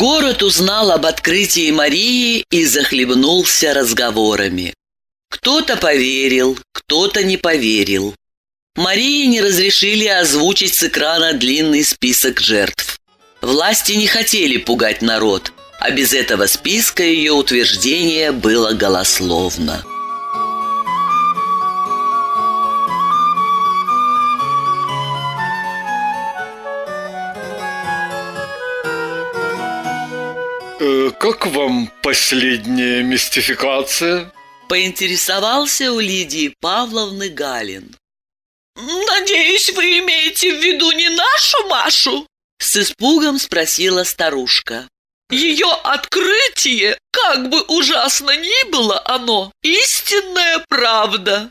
Город узнал об открытии Марии и захлебнулся разговорами. Кто-то поверил, кто-то не поверил. Марии не разрешили озвучить с экрана длинный список жертв. Власти не хотели пугать народ, а без этого списка ее утверждение было голословно. Как вам последняя мистификация? Поинтересовался у Лидии Павловны Галин. Надеюсь, вы имеете в виду не нашу Машу? С испугом спросила старушка. Ее открытие, как бы ужасно ни было оно, истинная правда.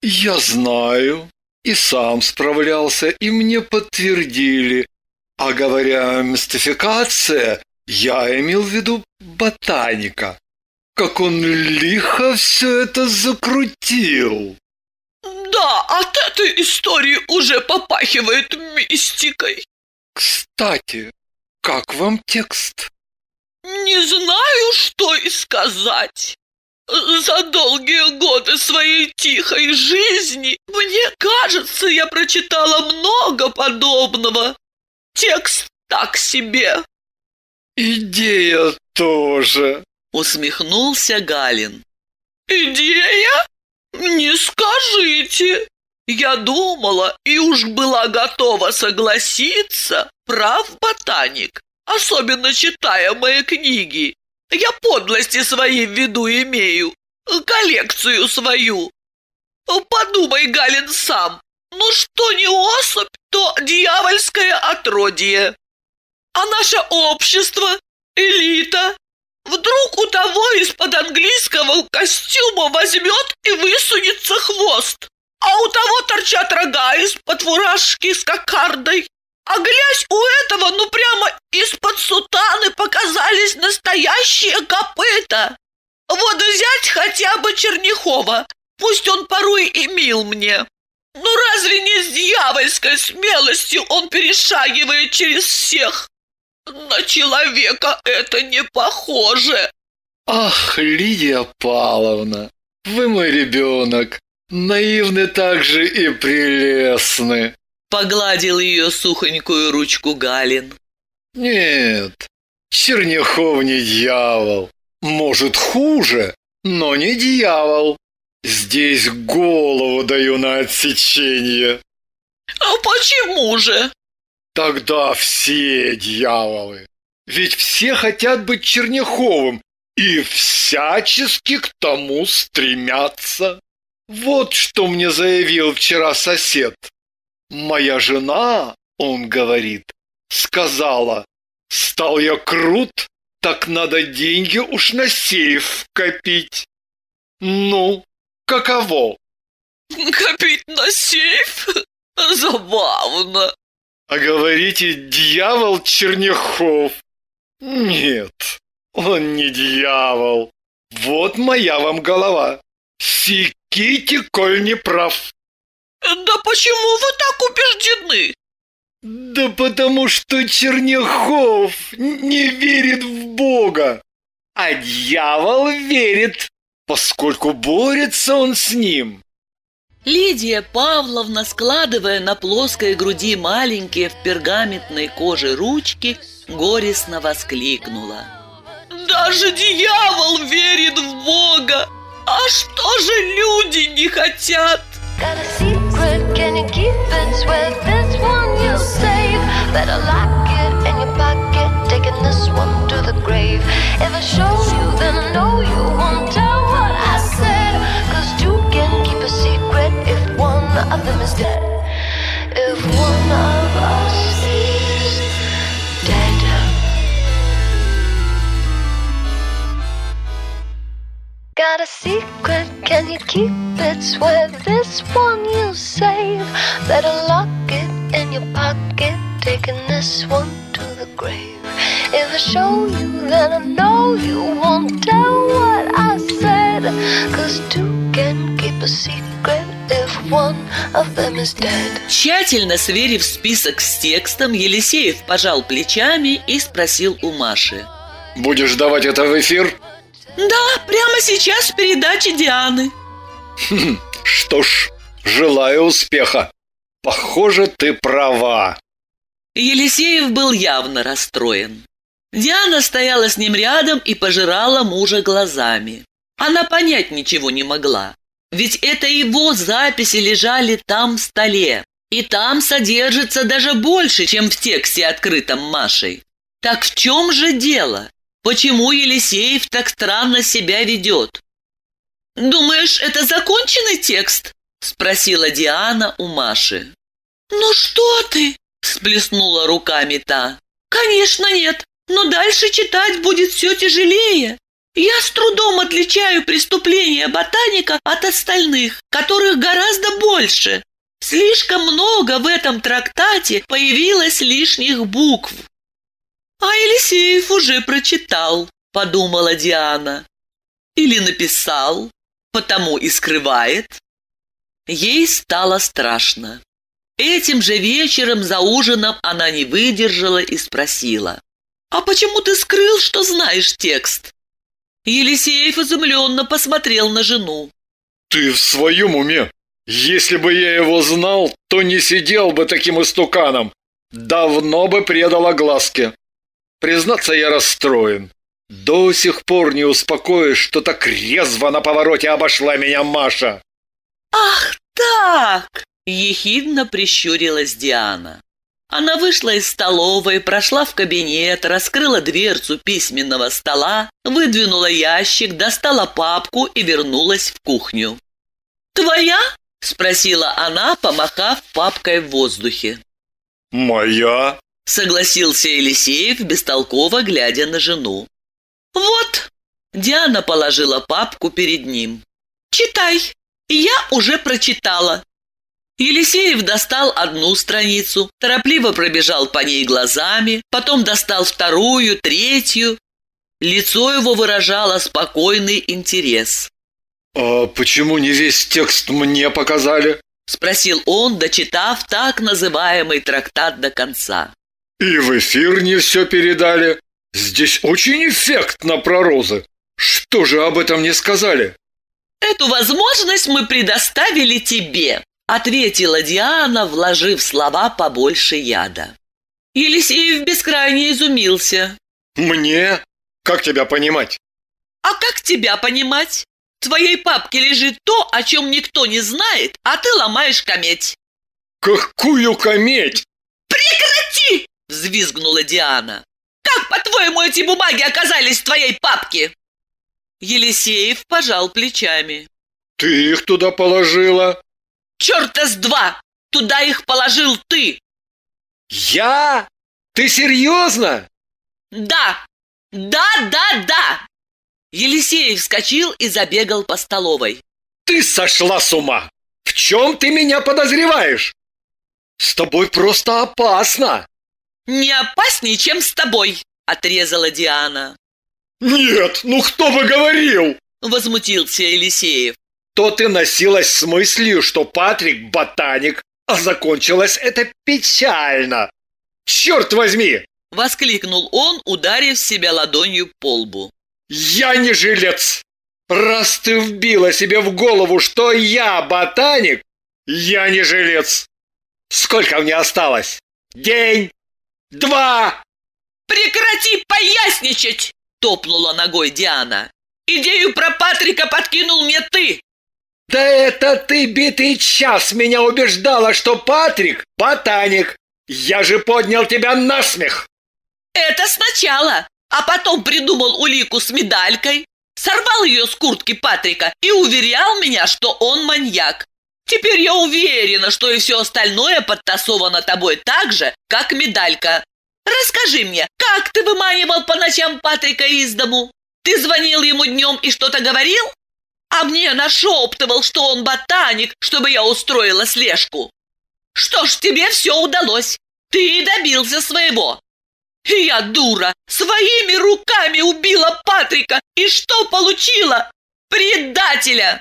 Я знаю, и сам справлялся, и мне подтвердили. А говоря мистификация, я имел в виду ботаника. Как он лихо все это закрутил. Да, от этой истории уже попахивает мистикой. Кстати, как вам текст? Не знаю, что и сказать. За долгие годы своей тихой жизни, мне кажется, я прочитала много подобного. Текст так себе. Идея тоже. Усмехнулся Галин. Идея? Не скажите. Я думала и уж была готова согласиться, прав ботаник, особенно читая мои книги. Я подлости свои в виду имею, коллекцию свою. Подумай, Галин, сам, ну что не особь, то дьявольское отродье. А наше общество, элита, вдруг у того из-под английского костюма возьмет и высунется хвост а у того торчат рога из-под фуражки с кокардой. А глядь, у этого, ну прямо из-под сутаны показались настоящие копыта. Вот взять хотя бы Черняхова, пусть он порой и мил мне. Ну разве не с дьявольской смелостью он перешагивает через всех? На человека это не похоже. Ах, Лидия Павловна, вы мой ребенок. Наивны также и прелестны. Погладил ее сухонькую ручку Галин. Нет, Черняхов не дьявол. Может, хуже, но не дьявол. Здесь голову даю на отсечение. А почему же? Тогда все дьяволы. Ведь все хотят быть Черняховым и всячески к тому стремятся. Вот что мне заявил вчера сосед. Моя жена, он говорит, сказала, стал я крут, так надо деньги уж на сейф копить. Ну, каково? Копить на сейф? Забавно. А говорите, дьявол Черняхов. Нет, он не дьявол. Вот моя вам голова. Секите, коль не прав. Да почему вы так убеждены? Да потому что Черняхов не верит в Бога, а дьявол верит, поскольку борется он с ним. Лидия Павловна, складывая на плоской груди маленькие в пергаментной коже ручки, горестно воскликнула. Даже дьявол верит в Бога! А что же люди не хотят? Better lock it? Swear this one you save. Better lock it in your pocket, taking this one to the grave. If I show you, then I know you won't tell what I said. Cause two can keep a secret if one of them is dead. Тщательно сверив список с текстом, Елисеев пожал плечами и спросил у Маши. Будешь давать это в эфир? Да, прямо сейчас в передаче Дианы. Что ж, желаю успеха. Похоже, ты права. Елисеев был явно расстроен. Диана стояла с ним рядом и пожирала мужа глазами. Она понять ничего не могла. Ведь это его записи лежали там в столе. И там содержится даже больше, чем в тексте, открытом Машей. Так в чем же дело? Почему Елисеев так странно себя ведет? «Думаешь, это законченный текст?» – спросила Диана у Маши. «Ну что ты?» – сплеснула руками та. «Конечно нет, но дальше читать будет все тяжелее. Я с трудом отличаю преступления ботаника от остальных, которых гораздо больше. Слишком много в этом трактате появилось лишних букв. А Елисеев уже прочитал, подумала Диана. Или написал, потому и скрывает. Ей стало страшно. Этим же вечером за ужином она не выдержала и спросила. «А почему ты скрыл, что знаешь текст?» Елисеев изумленно посмотрел на жену. Ты в своем уме? Если бы я его знал, то не сидел бы таким истуканом. Давно бы предал огласке. Признаться, я расстроен. До сих пор не успокоишь, что так резво на повороте обошла меня Маша. «Ах так!» – ехидно прищурилась Диана. Она вышла из столовой, прошла в кабинет, раскрыла дверцу письменного стола, выдвинула ящик, достала папку и вернулась в кухню. «Твоя?» – спросила она, помахав папкой в воздухе. Моя? Согласился Елисеев, бестолково глядя на жену. «Вот!» – Диана положила папку перед ним. «Читай! Я уже прочитала!» Елисеев достал одну страницу, торопливо пробежал по ней глазами, потом достал вторую, третью. Лицо его выражало спокойный интерес. А почему не весь текст мне показали? Спросил он, дочитав так называемый трактат до конца. И в эфир не все передали. Здесь очень эффектно про розы. Что же об этом не сказали? «Эту возможность мы предоставили тебе», — ответила Диана, вложив слова побольше яда. Елисеев бескрайне изумился. Мне? Как тебя понимать? «А как тебя понимать? В твоей папке лежит то, о чем никто не знает, а ты ломаешь кометь». Какую кометь? «Прекрати!» — взвизгнула Диана. «Как, по-твоему, эти бумаги оказались в твоей папке?» Елисеев пожал плечами. Ты их туда положила? «Черта с два! Туда их положил ты!» Я? Ты серьезно? «Да! Да, да, да!» Елисеев вскочил и забегал по столовой. Ты сошла с ума! В чем ты меня подозреваешь? С тобой просто опасно! «Не опаснее, чем с тобой!» — отрезала Диана. Нет, ну кто бы говорил? Возмутился Елисеев. То ты носилась с мыслью, что Патрик ботаник, а закончилось это печально. Черт возьми! Воскликнул он, ударив себя ладонью по лбу. Я не жилец! Раз ты вбила себе в голову, что я ботаник, я не жилец! Сколько мне осталось? День? Два? «Прекрати поясничать!» — топнула ногой Диана. «Идею про Патрика подкинул мне ты!» Да это ты битый час меня убеждала, что Патрик – ботаник. Я же поднял тебя на смех. «Это сначала, а потом придумал улику с медалькой, сорвал ее с куртки Патрика и уверял меня, что он маньяк. Теперь я уверена, что и все остальное подтасовано тобой так же, как медалька. Расскажи мне, как ты выманивал по ночам Патрика из дому? Ты звонил ему днем и что-то говорил? А мне нашептывал, что он ботаник, чтобы я устроила слежку. Что ж, тебе все удалось. Ты добился своего. И я, дура, своими руками убила Патрика. И что получила? Предателя!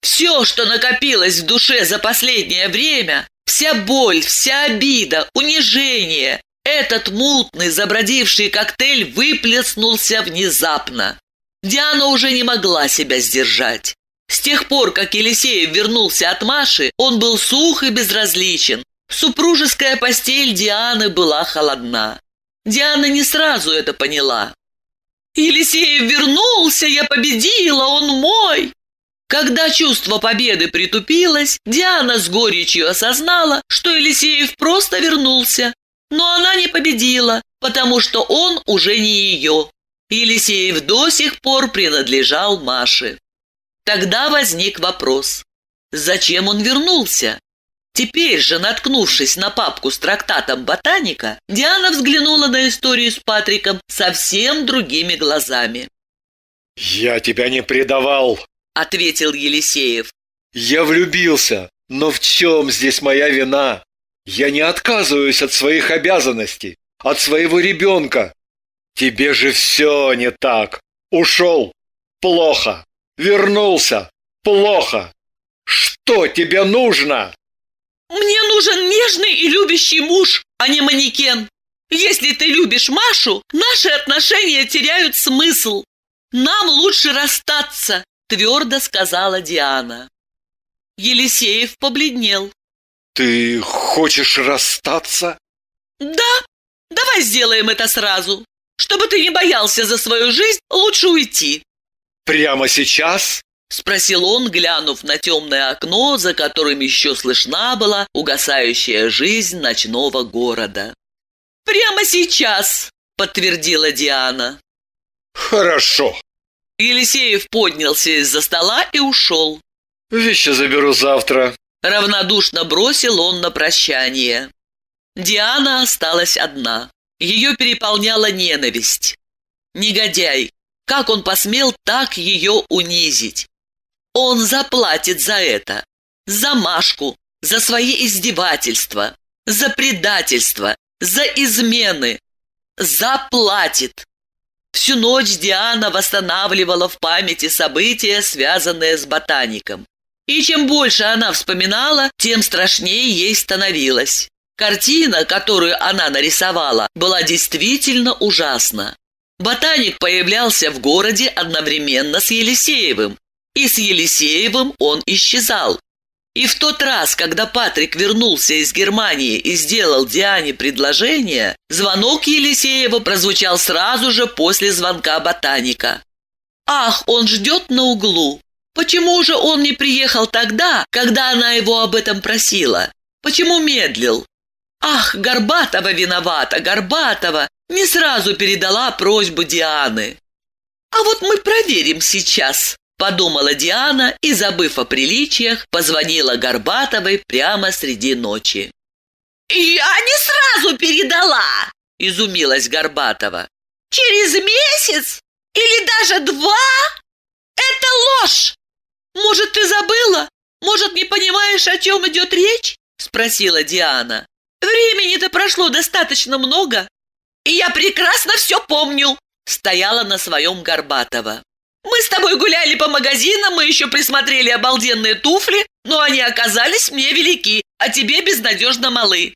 Все, что накопилось в душе за последнее время, вся боль, вся обида, унижение, этот мутный, забродивший коктейль выплеснулся внезапно. Диана уже не могла себя сдержать. С тех пор, как Елисеев вернулся от Маши, он был сух и безразличен. Супружеская постель Дианы была холодна. Диана не сразу это поняла. «Елисеев вернулся, я победила, он мой!» Когда чувство победы притупилось, Диана с горечью осознала, что Елисеев просто вернулся. Но она не победила, потому что он уже не ее. Елисеев до сих пор принадлежал Маше. Тогда возник вопрос, зачем он вернулся? Теперь же, наткнувшись на папку с трактатом ботаника, Диана взглянула на историю с Патриком совсем другими глазами. «Я тебя не предавал», — ответил Елисеев. «Я влюбился, но в чем здесь моя вина? Я не отказываюсь от своих обязанностей, от своего ребенка. Тебе же все не так. Ушел. Плохо. Вернулся. Плохо. Что тебе нужно? Мне нужен нежный и любящий муж, а не манекен. Если ты любишь Машу, наши отношения теряют смысл. Нам лучше расстаться, твердо сказала Диана. Елисеев побледнел. Ты хочешь расстаться? Да, давай сделаем это сразу. Чтобы ты не боялся за свою жизнь, лучше уйти. Прямо сейчас? Спросил он, глянув на темное окно, за которым еще слышна была угасающая жизнь ночного города. «Прямо сейчас!» — подтвердила Диана. «Хорошо!» Елисеев поднялся из-за стола и ушел. «Вещи заберу завтра», — равнодушно бросил он на прощание. Диана осталась одна. Ее переполняла ненависть. Негодяй! Как он посмел так ее унизить? Он заплатит за это. За Машку, за свои издевательства, за предательство, за измены. Заплатит. Всю ночь Диана восстанавливала в памяти события, связанные с ботаником. И чем больше она вспоминала, тем страшнее ей становилось. Картина, которую она нарисовала, была действительно ужасна. Ботаник появлялся в городе одновременно с Елисеевым, и с Елисеевым он исчезал. И в тот раз, когда Патрик вернулся из Германии и сделал Диане предложение, звонок Елисеева прозвучал сразу же после звонка ботаника. «Ах, он ждет на углу! Почему же он не приехал тогда, когда она его об этом просила? Почему медлил? Ах, Горбатова виновата, Горбатова! Не сразу передала просьбу Дианы. А вот мы проверим сейчас, подумала Диана и, забыв о приличиях, позвонила Горбатовой прямо среди ночи. «Я не сразу передала!» – изумилась Горбатова. «Через месяц? Или даже два? Это ложь! Может, ты забыла? Может, не понимаешь, о чем идет речь?» – спросила Диана. Времени-то прошло достаточно много. И я прекрасно все помню, стояла на своем Горбатова. Мы с тобой гуляли по магазинам, мы еще присмотрели обалденные туфли, но они оказались мне велики, а тебе безнадежно малы.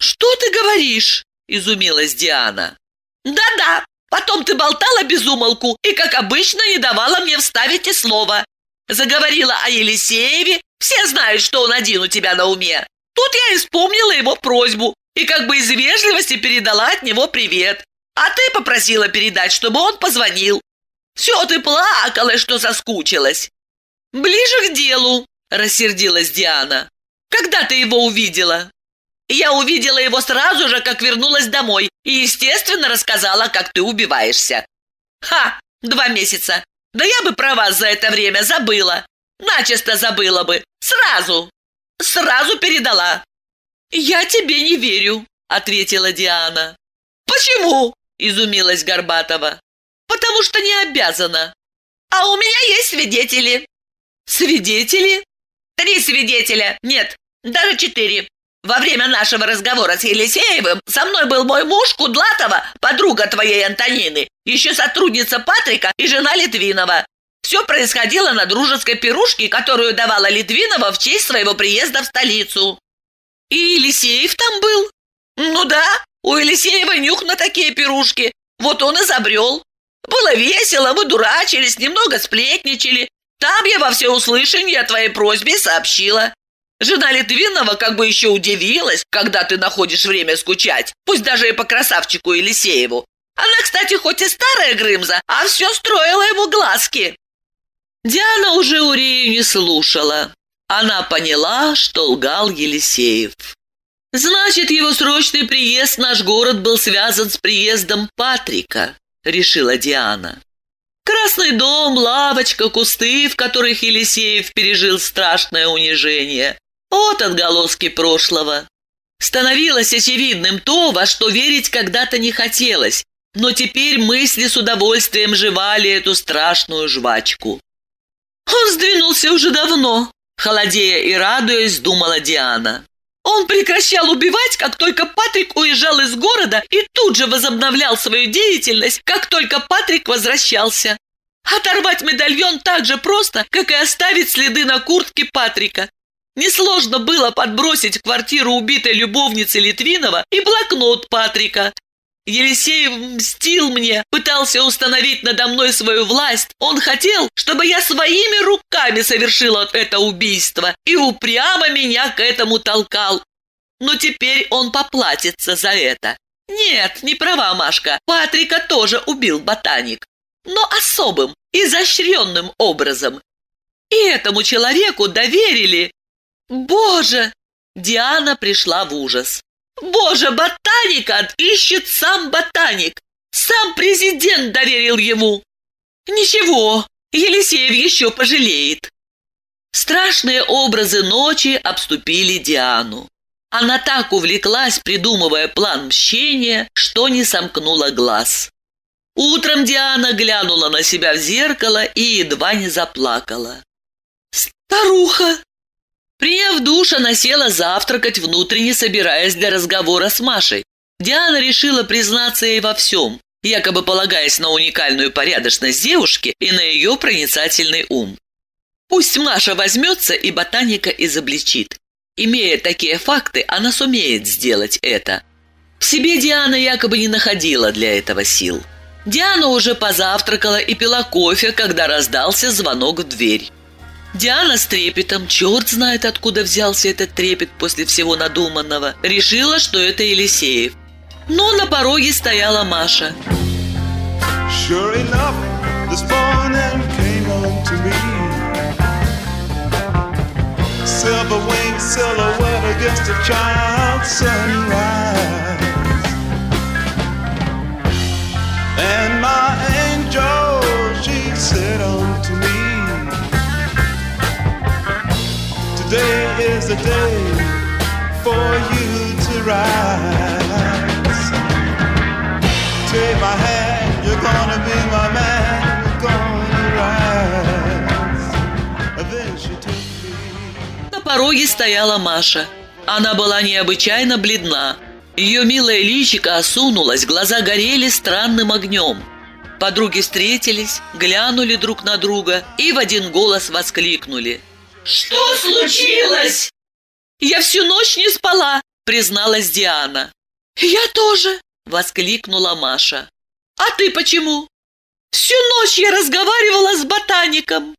Что ты говоришь? Изумилась Диана. Да-да, потом ты болтала без умолку и, как обычно, не давала мне вставить и слова. Заговорила о Елисееве, все знают, что он один у тебя на уме. Тут я исполнила его просьбу и как бы из вежливости передала от него привет. А ты попросила передать, чтобы он позвонил. Все, ты плакала, что соскучилась. Ближе к делу, рассердилась Диана. Когда ты его увидела? Я увидела его сразу же, как вернулась домой, и, естественно, рассказала, как ты убиваешься. Ха, два месяца. Да я бы про вас за это время забыла. Начисто забыла бы. Сразу. Сразу передала. «Я тебе не верю», — ответила Диана. Почему? — изумилась Горбатова. «Потому что не обязана». А у меня есть свидетели. «Свидетели?» Три свидетеля. Нет, даже четыре. Во время нашего разговора с Елисеевым со мной был мой муж Кудлатова, подруга твоей Антонины, еще сотрудница Патрика и жена Литвинова. Все происходило на дружеской пирушке, которую давала Литвинова в честь своего приезда в столицу. «И Елисеев там был?» «Ну да, у Елисеева нюх на такие пирушки. Вот он и забрел. Было весело, мы дурачились, немного сплетничали. Там я во всеуслышание о твоей просьбе сообщила. Жена Литвинова как бы еще удивилась, когда ты находишь время скучать, пусть даже и по красавчику Елисееву. Она, кстати, хоть и старая Грымза, а все строила ему глазки. Диана уже Урею не слушала. Она поняла, что лгал Елисеев. «Значит, его срочный приезд в наш город был связан с приездом Патрика», — решила Диана. Красный дом, лавочка, кусты, в которых Елисеев пережил страшное унижение. Вот отголоски прошлого. Становилось очевидным то, во что верить когда-то не хотелось, но теперь мысли с удовольствием жевали эту страшную жвачку. Он сдвинулся уже давно, холодея и радуясь, думала Диана. Он прекращал убивать, как только Патрик уезжал из города и тут же возобновлял свою деятельность, как только Патрик возвращался. Оторвать медальон так же просто, как и оставить следы на куртке Патрика. Несложно было подбросить в квартиру убитой любовницы Литвинова и блокнот Патрика. Елисеев мстил мне, пытался установить надо мной свою власть. Он хотел, чтобы я своими руками совершила это убийство и упрямо меня к этому толкал. Но теперь он поплатится за это. Нет, не права Машка, Патрика тоже убил ботаник. Но особым, изощренным образом. И этому человеку доверили «Боже!» Диана пришла в ужас. «Боже, ботаника ищет сам ботаник! Сам президент доверил ему!» «Ничего, Елисеев еще пожалеет!» Страшные образы ночи обступили Диану. Она так увлеклась, придумывая план мщения, что не сомкнула глаз. Утром Диана глянула на себя в зеркало и едва не заплакала. «Старуха!» Приняв душ, она села завтракать, внутренне собираясь для разговора с Машей. Диана решила признаться ей во всем, якобы полагаясь на уникальную порядочность девушки и на ее проницательный ум. Пусть Маша возьмется и ботаника изобличит. Имея такие факты, она сумеет сделать это. В себе Диана якобы не находила для этого сил. Диана уже позавтракала и пила кофе, когда раздался звонок в дверь. Диана с трепетом, черт знает откуда взялся этот трепет после всего надуманного, решила, что это Елисеев. Но на пороге стояла Маша. Sure enough, this morning came on to me. Silver winged silhouette against a child's sunrise. And my пороге стояла Маша. Она была необычайно бледна. Ее милое личико осунулось, глаза горели странным огнем. Подруги встретились, глянули друг на друга и в один голос воскликнули. Что случилось? «Я всю ночь не спала», — призналась Диана. «Я тоже», — воскликнула Маша. «А ты почему?» «Всю ночь я разговаривала с ботаником».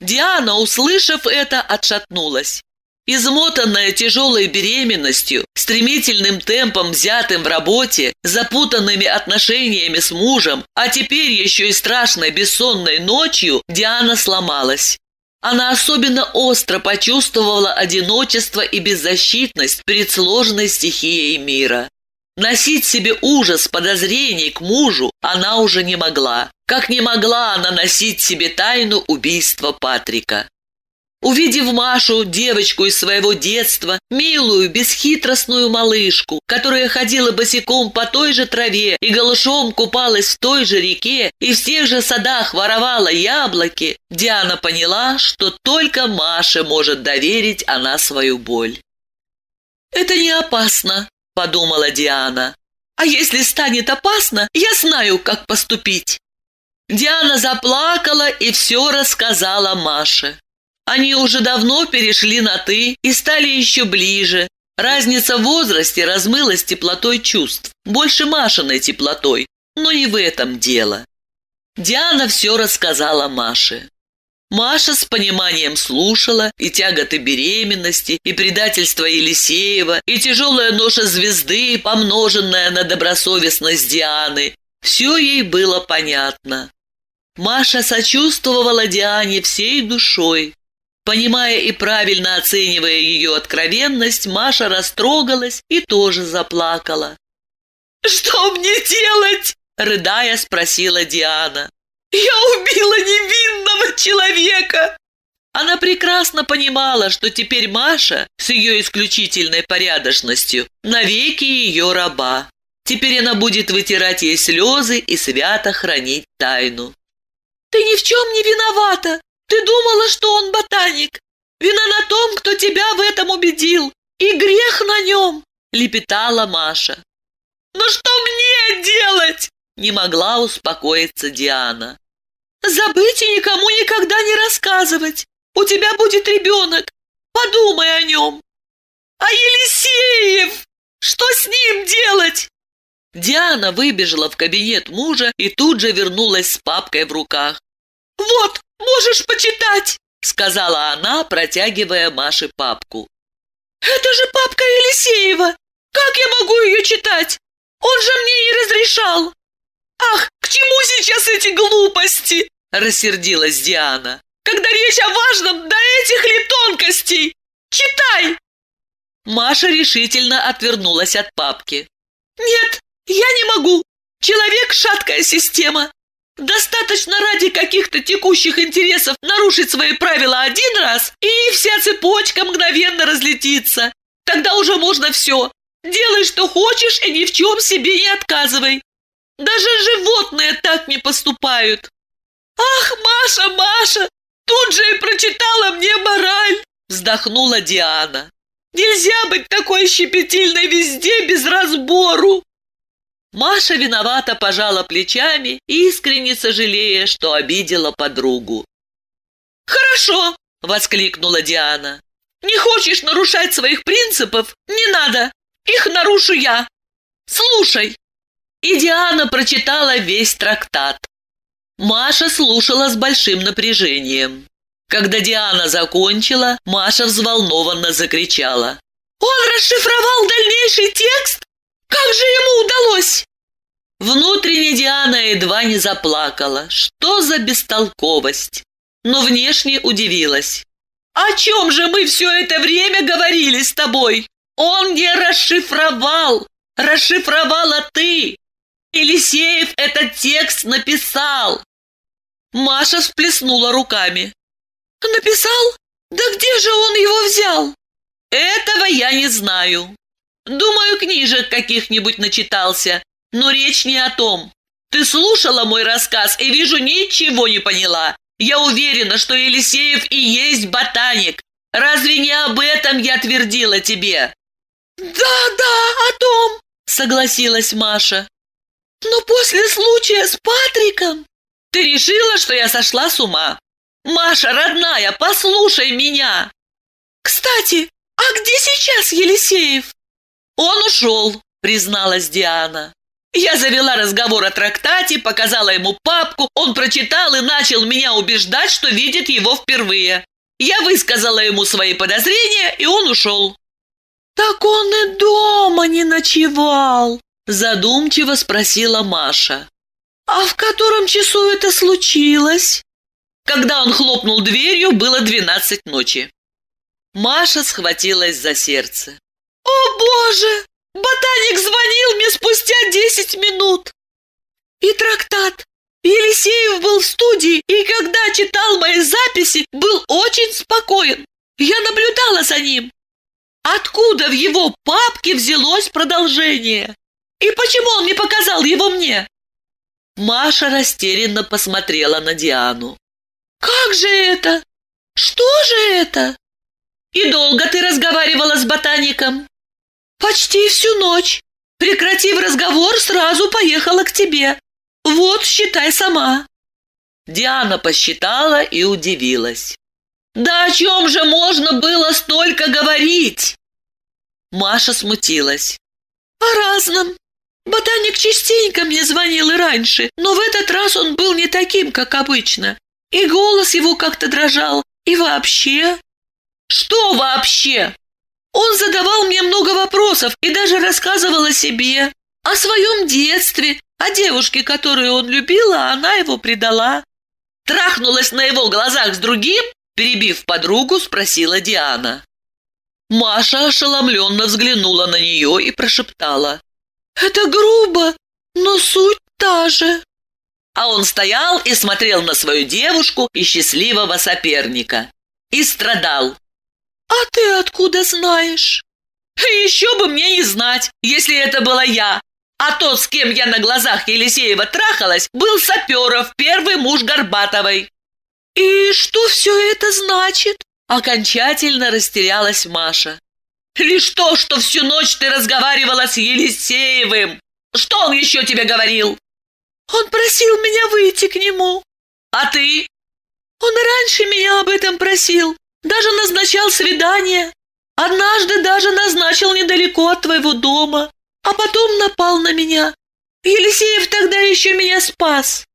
Диана, услышав это, отшатнулась. Измотанная тяжелой беременностью, стремительным темпом, взятым в работе, запутанными отношениями с мужем, а теперь еще и страшной бессонной ночью, Диана сломалась. Она особенно остро почувствовала одиночество и беззащитность перед сложной стихией мира. Носить себе ужас подозрений к мужу она уже не могла, как не могла она носить себе тайну убийства Патрика. Увидев Машу, девочку из своего детства, милую, бесхитростную малышку, которая ходила босиком по той же траве и голышом купалась в той же реке и в тех же садах воровала яблоки, Диана поняла, что только Маше может доверить она свою боль. «Это не опасно», — подумала Диана. «А если станет опасно, я знаю, как поступить». Диана заплакала и все рассказала Маше. Они уже давно перешли на «ты» и стали еще ближе. Разница в возрасте размылась теплотой чувств, больше Машиной теплотой, но не в этом дело. Диана все рассказала Маше. Маша с пониманием слушала и тяготы беременности, и предательство Елисеева, и тяжелая ноша звезды, помноженная на добросовестность Дианы. Все ей было понятно. Маша сочувствовала Диане всей душой. Понимая и правильно оценивая ее откровенность, Маша растрогалась и тоже заплакала. «Что мне делать?» — рыдая спросила Диана. «Я убила невинного человека!» Она прекрасно понимала, что теперь Маша с ее исключительной порядочностью навеки ее раба. Теперь она будет вытирать ей слезы и свято хранить тайну. «Ты ни в чем не виновата! Ты думала, что он ботаник! Вина на том, кто тебя в этом убедил! И грех на нем!» — лепетала Маша. «Но что мне делать?» — не могла успокоиться Диана. «Забыть и никому никогда не рассказывать. У тебя будет ребенок. Подумай о нем. А Елисеев? Что с ним делать?» Диана выбежала в кабинет мужа и тут же вернулась с папкой в руках. «Вот, можешь почитать!» — сказала она, протягивая Маше папку. «Это же папка Елисеева! Как я могу ее читать? Он же мне не разрешал!» «Ах, к чему сейчас эти глупости?» — рассердилась Диана. «Когда речь о важном, до этих ли тонкостей? Читай!» Маша решительно отвернулась от папки. «Нет, я не могу. Человек — шаткая система. Достаточно ради каких-то текущих интересов нарушить свои правила один раз, и вся цепочка мгновенно разлетится. Тогда уже можно все. Делай, что хочешь, и ни в чем себе не отказывай. Даже животные так не поступают. Ах, Маша, Маша, тут же и прочитала мне мораль, вздохнула Диана. Нельзя быть такой щепетильной везде без разбору. Маша виновато пожала плечами, искренне сожалея, что обидела подругу. «Хорошо!» — воскликнула Диана. «Не хочешь нарушать своих принципов? Не надо! Их нарушу я! Слушай!» И Диана прочитала весь трактат. Маша слушала с большим напряжением. Когда Диана закончила, Маша взволнованно закричала. «Он расшифровал дальнейший текст? Как же ему удалось?» Внутренне Диана едва не заплакала. Что за бестолковость? Но внешне удивилась. «О чем же мы все это время говорили с тобой? Он не расшифровал! Расшифровала ты! Елисеев этот текст написал!» Маша всплеснула руками. «Написал? Да где же он его взял?» «Этого я не знаю. Думаю, книжек каких-нибудь начитался, но речь не о том. Ты слушала мой рассказ и, вижу, ничего не поняла. Я уверена, что Елисеев и есть ботаник. Разве не об этом я твердила тебе?» «Да, да, о том», — согласилась Маша. «Но после случая с Патриком...» «Ты решила, что я сошла с ума? Маша, родная, послушай меня!» «Кстати, а где сейчас Елисеев?» «Он ушел», — призналась Диана. Я завела разговор о трактате, показала ему папку, он прочитал и начал меня убеждать, что видит его впервые. Я высказала ему свои подозрения, и он ушел. «Так он и дома не ночевал», – задумчиво спросила Маша. «А в котором часу это случилось?» Когда он хлопнул дверью, было двенадцать ночи. Маша схватилась за сердце. «О, Боже! Ботаник звонил мне спустя десять минут!» «И трактат! Елисеев был в студии, и когда читал мои записи, был очень спокоен. Я наблюдала за ним. Откуда в его папке взялось продолжение? И почему он не показал его мне? Маша растерянно посмотрела на Диану. «Как же это? Что же это?» «И долго ты разговаривала с ботаником?» «Почти всю ночь. Прекратив разговор, сразу поехала к тебе. Вот, считай сама». Диана посчитала и удивилась. «Да о чем же можно было столько говорить?» Маша смутилась. «О разном. Ботаник частенько мне звонил и раньше, но в этот раз он был не таким, как обычно. И голос его как-то дрожал, и вообще... Что вообще? Он задавал мне много вопросов и даже рассказывал о себе, о своем детстве, о девушке, которую он любил, а она его предала. Трахнулась на его глазах с другим? Перебив подругу, спросила Диана. Маша ошеломленно взглянула на нее и прошептала. «Это грубо, но суть та же». А он стоял и смотрел на свою девушку и счастливого соперника. И страдал. «А ты откуда знаешь?» «Еще бы мне не знать, если это была я. А тот, с кем я на глазах Елисеева трахалась, был Саперов, первый муж Горбатовой». «И что все это значит?» Окончательно растерялась Маша. Лишь то, что всю ночь ты разговаривала с Елисеевым. Что он еще тебе говорил? Он просил меня выйти к нему. А ты? Он раньше меня об этом просил. Даже назначал свидание. Однажды даже назначил недалеко от твоего дома. А потом напал на меня. Елисеев тогда еще меня спас.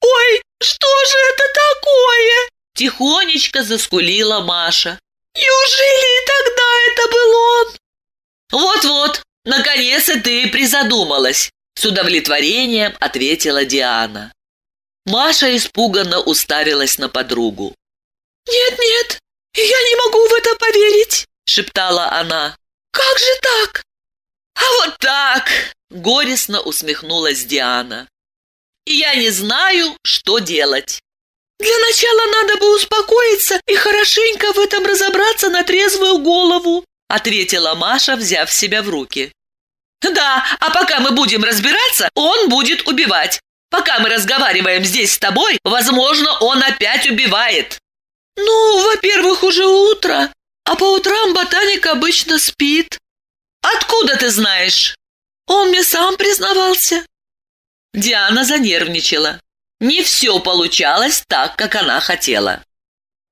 «Ой, что же это такое?» Тихонечко заскулила Маша. Неужели и тогда это был он? Вот-вот, наконец и ты призадумалась, с удовлетворением ответила Диана. Маша испуганно уставилась на подругу. «Нет-нет, я не могу в это поверить», — шептала она. «Как же так?» «А вот так!» — горестно усмехнулась Диана. «Я не знаю, что делать. Для начала надо бы успокоиться и хорошенько в этом разобраться на трезвую голову, ответила Маша, взяв себя в руки. Да, а пока мы будем разбираться, он будет убивать. Пока мы разговариваем здесь с тобой, возможно, он опять убивает. Ну, во-первых, уже утро, а по утрам ботаник обычно спит. Откуда ты знаешь? Он мне сам признавался. Диана занервничала. Не все получалось так, как она хотела.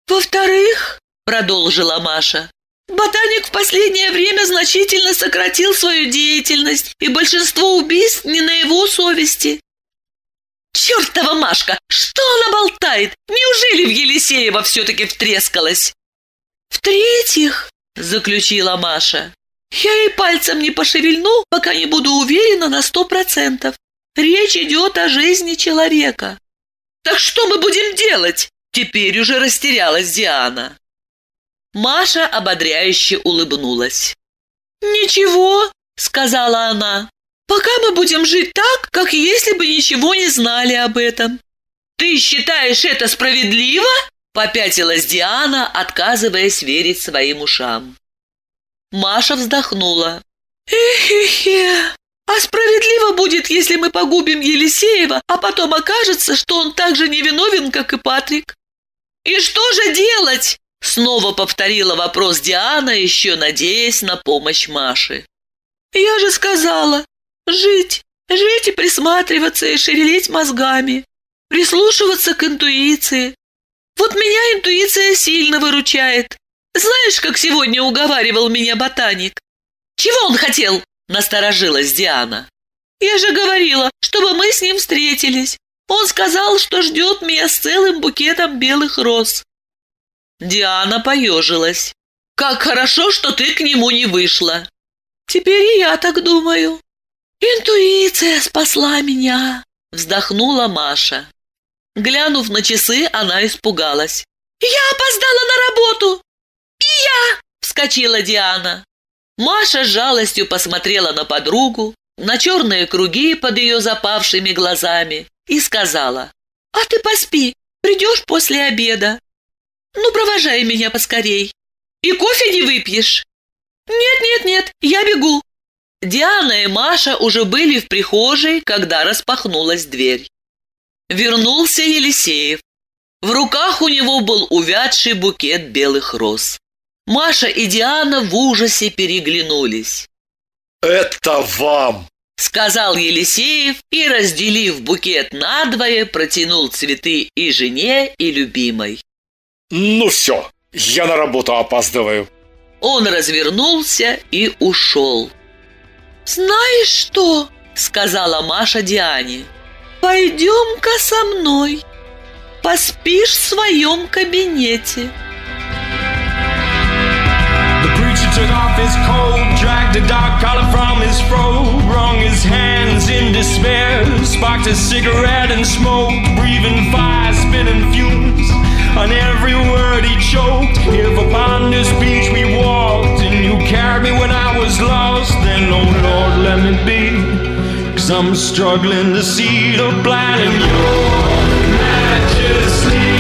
«Во-вторых», — продолжила Маша, «ботаник в последнее время значительно сократил свою деятельность, и большинство убийств не на его совести». «Чертова Машка! Что она болтает? Неужели в Елисеева все-таки втрескалась?» «В-третьих», — заключила Маша, «я и пальцем не пошевельну, пока не буду уверена на сто процентов. Речь идет о жизни человека. Так что мы будем делать? Теперь уже растерялась Диана. Маша ободряюще улыбнулась. «Ничего», — сказала она, — «пока мы будем жить так, как если бы ничего не знали об этом». «Ты считаешь это справедливо?» — попятилась Диана, отказываясь верить своим ушам. Маша вздохнула. «Эхе-хе, а справедливо будет, если мы погубим Елисеева, а потом окажется, что он так же невиновен, как и Патрик. И что же делать? Снова повторила вопрос Диана, еще надеясь на помощь Маши. Я же сказала, жить, жить и присматриваться и шевелить мозгами, прислушиваться к интуиции. Вот меня интуиция сильно выручает. Знаешь, как сегодня уговаривал меня ботаник? Чего он хотел? Насторожилась Диана. «Я же говорила, чтобы мы с ним встретились. Он сказал, что ждет меня с целым букетом белых роз». Диана поежилась. «Как хорошо, что ты к нему не вышла!» «Теперь и я так думаю. Интуиция спасла меня!» Вздохнула Маша. Глянув на часы, она испугалась. «Я опоздала на работу!» «И я!» — вскочила Диана. Маша жалостью посмотрела на подругу, на черные круги под ее запавшими глазами и сказала, «А ты поспи, придешь после обеда. Ну, провожай меня поскорей. И кофе не выпьешь?» «Нет, нет, нет, я бегу». Диана и Маша уже были в прихожей, когда распахнулась дверь. Вернулся Елисеев. В руках у него был увядший букет белых роз. Маша и Диана в ужасе переглянулись. Это вам! Сказал Елисеев и, разделив букет надвое, протянул цветы и жене, и любимой. Ну все, я на работу опаздываю. Он развернулся и ушел. «Знаешь что?» — сказала Маша Диане. «Пойдем-ка со мной. Поспишь в своем кабинете». Took off his coat, dragged a dark collar from his fro, wrung his hands in despair, sparked a cigarette and smoked, breathing fire, spitting fumes. On every word he choked. If upon this beach we walked, and you carried me when I was lost, then oh Lord, let me be. Cause I'm struggling to see the blind in your majesty.